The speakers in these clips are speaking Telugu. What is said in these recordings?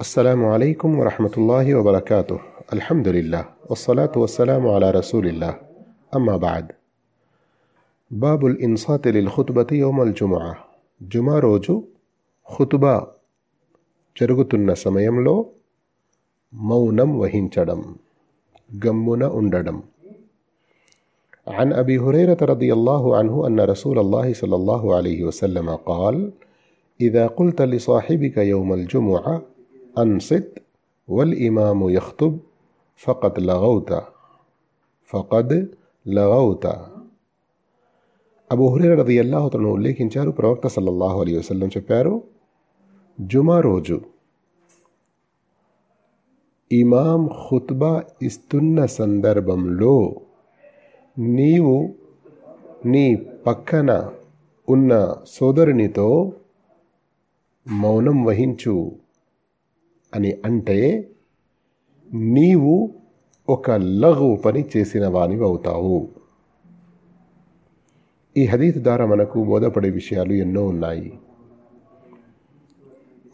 السلام عليكم ورحمة الله وبركاته الحمد لله والصلاة والسلام على رسول الله أما بعد باب الإنصات للخطبة يوم الجمعة జుమా రోజు ఖుతుబా జరుగుతున్న సమయంలో మౌనం వహించడం గమ్మున ఉండడం عن أبي هريرة رضي الله عنه أن رسول الله صلى الله عليه وسلم قال إذا قلت لصاحبك يوم الجمعة أنصت والإمام يخطب فقد لغوت فقد لغوت అబూ హురేర రది అల్లాహుతను ఉల్లేఖించారు ప్రవక్త సల్లల్లాహు అలీ వసల్లం చెప్పారు జుమా రోజు ఇమాం ఖుత్బా ఇస్తున్న సందర్భంలో నీవు నీ పక్కన ఉన్న సోదరునితో మౌనం వహించు అని అంటే నీవు ఒక లఘు పని చేసిన వానివి అవుతావు. ఈ హదీత్ ద్వారా మనకు బోధపడే విషయాలు ఎన్నో ఉన్నాయి.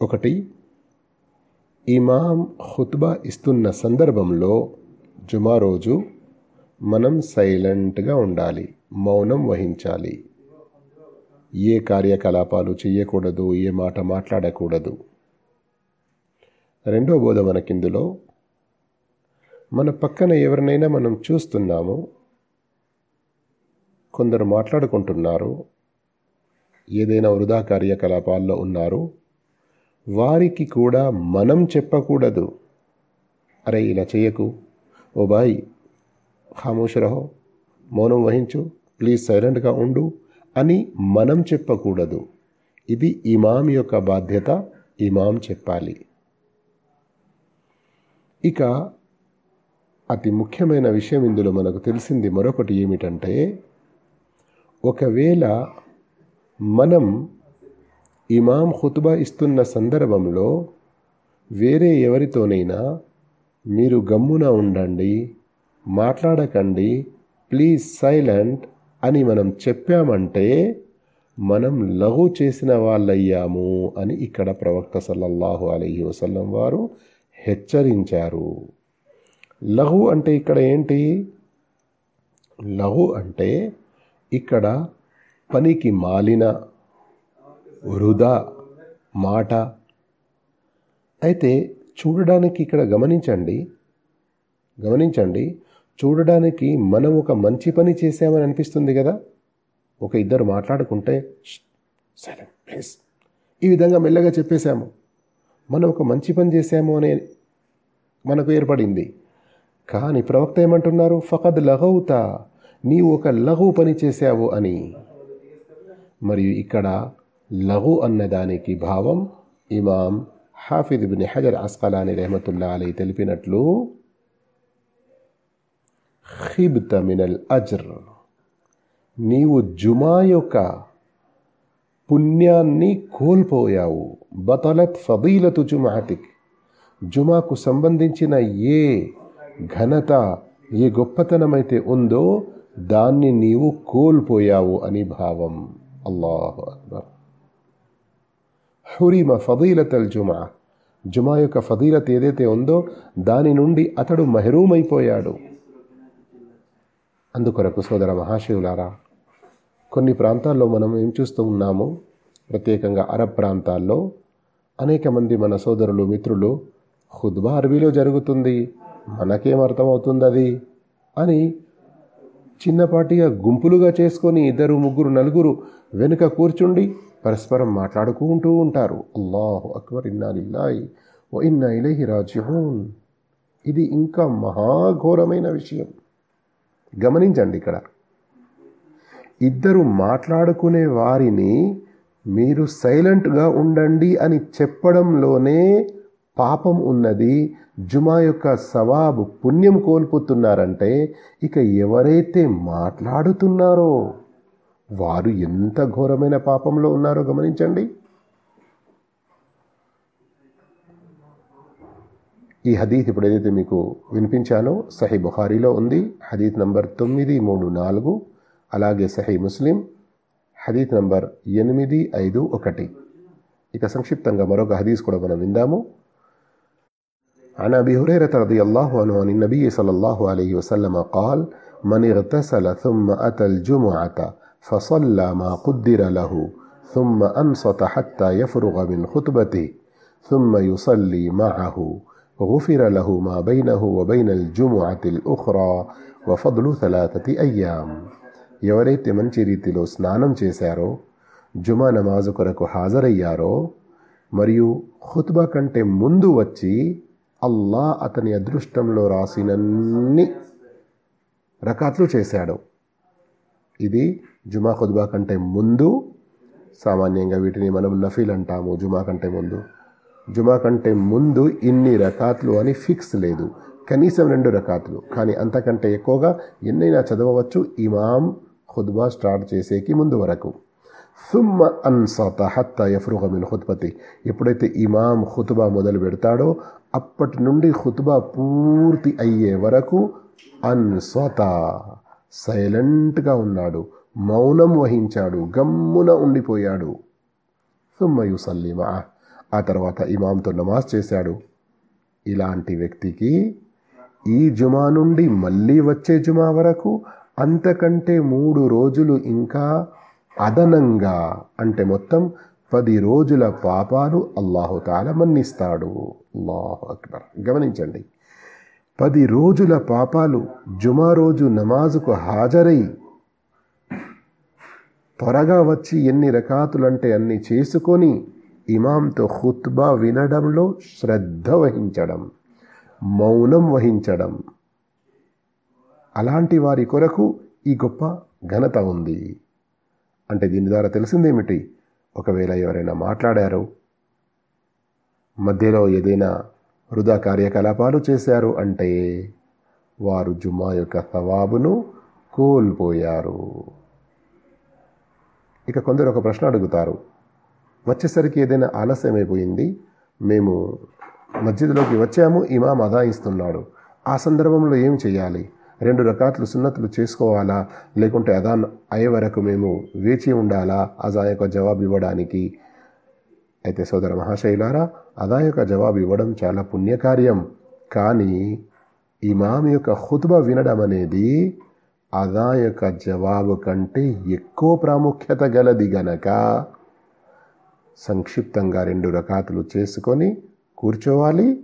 ఒకటి ఇమాం ఖుత్బా ఇస్తున్న సందర్భంలో జుమా రోజు మనం సైలెంట్గా ఉండాలి మౌనం వహించాలి. ఏ కార్యకలాపాలు చేయకూడదు ఏ మాట మాట్లాడకూడదు. రెండో బోధ మనకిందులో. మన పక్కన ఎవరినైనా మనం చూస్తున్నాము. కొందరు మాట్లాడుకుంటున్నారు. ఏదైనా వృధా కార్యకలాపాల్లో ఉన్నారు. వారికి కూడా మనం చెప్పకూడదు. అరే ఇలా చేయకు. ఓ బాయ్ ఖామోష్ రహో మౌనం వహించు. ప్లీజ్ సైలెంట్గా ఉండు అని మనం చెప్పకూడదు. ఇది ఇమాం యొక్క బాధ్యత. ఇమాం చెప్పాలి. ఇక అతి ముఖ్యమైన విషయం ఇందులో మనకు తెలిసింది మరొకటి ఏమిటంటే ఒకవేళ మనం ఇమాం ఖుతుబా ఇస్తున్న సందర్భంలో వేరే ఎవరితోనైనా మీరు గమ్మున ఉండండి మాట్లాడకండి ప్లీజ్ సైలెంట్ అని మనం చెప్పామంటే మనం లఘు చేసిన వాళ్ళయ్యాము అని ఇక్కడ ప్రవక్త సల్లల్లాహు అలహి వసల్లం వారు హెచ్చరించారు. లఘు అంటే ఇక్కడ ఏంటి? లఘు అంటే ఇక్కడ పనికి మాలిన వృధా మాట. అయితే చూడడానికి ఇక్కడ గమనించండి. గమనించండి. చూడడానికి మనం ఒక మంచి పని చేసామని అనిపిస్తుంది కదా? ఒక ఇద్దరు మాట్లాడుకుంటే సైలెంట్ ప్లీజ్. ఈ విధంగా మెల్లగా చెప్పేశాము. మనం ఒక మంచి పని చేసాము అనే మనకు ఏర్పడింది. కానీ ప్రవక్త ఏమంటున్నారు? ఫకద్ లఘవుతా నీవు ఒక లఘు పని చేశావు అని. మరియు ఇక్కడ లఘు అన్నదానికి భావం ఇమాం హాఫిద్ బిన్ హజర్ అస్కలాని రెహమతుల్లా అలీ తెలిపినట్లు ఖిబ్త మినల్ అజ్ర్ నీవు జుమా యొక్క పుణ్యాన్ని కోల్పోయావు బతలత్ ఫదీలతు జుమాతిక్ జుమాకు సంబంధించిన ఏ ఘనత ఏ గొప్పతనమైతే ఉందో దాన్ని నీవు కోల్పోయావు అని భావం. అల్లాహు అక్బర్. హురిమ ఫదీలతల్ జుమా. జుమా యొక్క ఫదీలత్ ఏదైతే ఉందో దాని నుండి అతడు మహరూమైపోయాడు. అందుకొరకు సోదర మహాశివులారా కొన్ని ప్రాంతాల్లో మనం ఏం చూస్తూ ఉన్నాము? ప్రత్యేకంగా అరబ్ ప్రాంతాల్లో అనేక మంది మన సోదరులు మిత్రులు హుద్బా అరబీలో జరుగుతుంది. మనకేం అర్థమవుతుంది అది అని చిన్నపాటిగా గుంపులుగా చేసుకొని ఇద్దరు ముగ్గురు నలుగురు వెనుక కూర్చుండి పరస్పరం మాట్లాడుకుంటూ ఉంటారు. అల్లాహు అక్బర్ ఇన్నా ఓ ఇన్నా ఇలహి రాజ్యహూన్ ఇది ఇంకా మహాఘోరమైన విషయం. గమనించండి ఇక్కడ. ఇద్దరు మాట్లాడుకునే వారిని మీరు సైలెంట్గా ఉండండి అని చెప్పడంలోనే పాపం ఉన్నది జుమా యొక్క సవాబు పుణ్యం కోల్పోతున్నారంటే ఇక ఎవరైతే మాట్లాడుతున్నారో వారు ఎంత ఘోరమైన పాపంలో ఉన్నారో గమనించండి. ఈ హదీత్ ఇప్పుడు ఏదైతే మీకు వినిపించానో సహీ బుహారీలో ఉంది. హదీత్ నంబర్ తొమ్మిది మూడు నాలుగు అలాగే సహీ ముస్లిం. హదీత్ నంబర్ ఎనిమిది ఐదు ఒకటి. ఇక సంక్షిప్తంగా మరొక హదీస్ కూడా మనం విందాము. عن أبي هريرة رضي الله عنه عن النبي صلى الله عليه وسلم قال من اغتسل ثم أتى الجمعة فصلى ما قدر له ثم أنصت حتى يفرغ من خطبته ثم يصلي معه غفر له ما بينه وبين الجمعة الأخرى وفضل ثلاثة أيام ఎవరైతే మంచి రీతిలో స్నానం చేశారో జుమా నమాజు కొరకు హాజరయ్యారో మరియు ఖుత్బా కంటే ముందు వచ్చి అల్లా అతని అదృష్టంలో రాసినన్ని రకాట్లు చేశాడు. ఇది జుమా ఖుద్బా కంటే ముందు సామాన్యంగా వీటిని మనం నఫీల్ అంటాము జుమా కంటే ముందు. జుమా కంటే ముందు ఇన్ని రకాట్లు అని ఫిక్స్ లేదు. కనీసం రెండు రకాతులు. కానీ అంతకంటే ఎక్కువగా ఎన్నైనా చదవవచ్చు ఇమాం ఖుద్బా స్టార్ట్ చేసేకి ముందు వరకు. సుమ్మ అన్సత హత్త యఫ్రుగ మిన్ ఖుత్బతి ఎప్పుడైతే ఇమాం హుతుబా మొదలు పెడతాడో అప్పటి నుండి హుతుబా పూర్తి అయ్యే వరకు అన్సత. సైలెంట్గా ఉన్నాడు. మౌనం వహించాడు. గమ్మున ఉండిపోయాడు. సుమ్మ యుసల్లిమా ఆ తర్వాత ఇమాంతో నమాజ్ చేశాడు. ఇలాంటి వ్యక్తికి ఈ జుమా నుండి మళ్ళీ వచ్చే జుమా వరకు అంతకంటే మూడు రోజులు ఇంకా అదనంగా అంటే మొత్తం పది రోజుల పాపాలు అల్లాహుతాల మన్నిస్తాడు. అల్లాహు అక్బర్. గమనించండి. పది రోజుల పాపాలు జుమా రోజు నమాజుకు హాజరై త్వరగా వచ్చి ఎన్ని రకాతులంటే అన్ని చేసుకొని ఇమాంతో ఖుత్బా వినడంలో శ్రద్ధ వహించడం మౌనం వహించడం. అలాంటి వారి కొరకు ఈ గొప్ప ఘనత ఉంది. అంటే దీని ద్వారా తెలిసిందేమిటి? ఒకవేళ ఎవరైనా మాట్లాడారు మధ్యలో ఏదైనా వృధా కార్యకలాపాలు చేశారు అంటే వారు జుమ్మా యొక్క సవాబును కోల్పోయారు. ఇక కొందరు ఒక ప్రశ్న అడుగుతారు. వచ్చేసరికి ఏదైనా ఆలస్యం అయిపోయింది మేము మస్జిద్లోకి వచ్చాము ఇమాం అదాయిస్తున్నాడు ఆ సందర్భంలో ఏం చేయాలి? రెండు రకాతులు సున్నతులు చేసుకోవాలా? లేకుంటే అదాన్ అయ్యే వరకు మేము వేచి ఉండాలా? అజా యొక్క జవాబు ఇవ్వడానికి. అయితే సోదర మహాశైలారా అదా యొక్క జవాబు ఇవ్వడం చాలా పుణ్యకార్యం. కానీ ఇమాం యొక్క హుతుబ వినడం అనేది అదా యొక్క జవాబు కంటే ఎక్కువ ప్రాముఖ్యత గలది గనక సంక్షిప్తంగా రెండు రకాతులు చేసుకొని కూర్చోవాలి.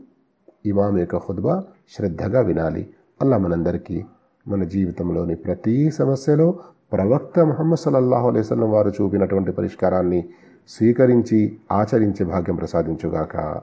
ఇమాం యొక్క హుద్బా శ్రద్ధగా వినాలి. అల్లా మనందరికీ మన జీవితంలోని ప్రతి సమస్యలో ప్రవక్త మహమ్మద్ సల్లల్లాహు అలైవల్లం వారు చూపినటువంటి పరిష్కారాన్ని స్వీకరించి ఆచరించే భాగ్యం ప్రసాదించుగాక.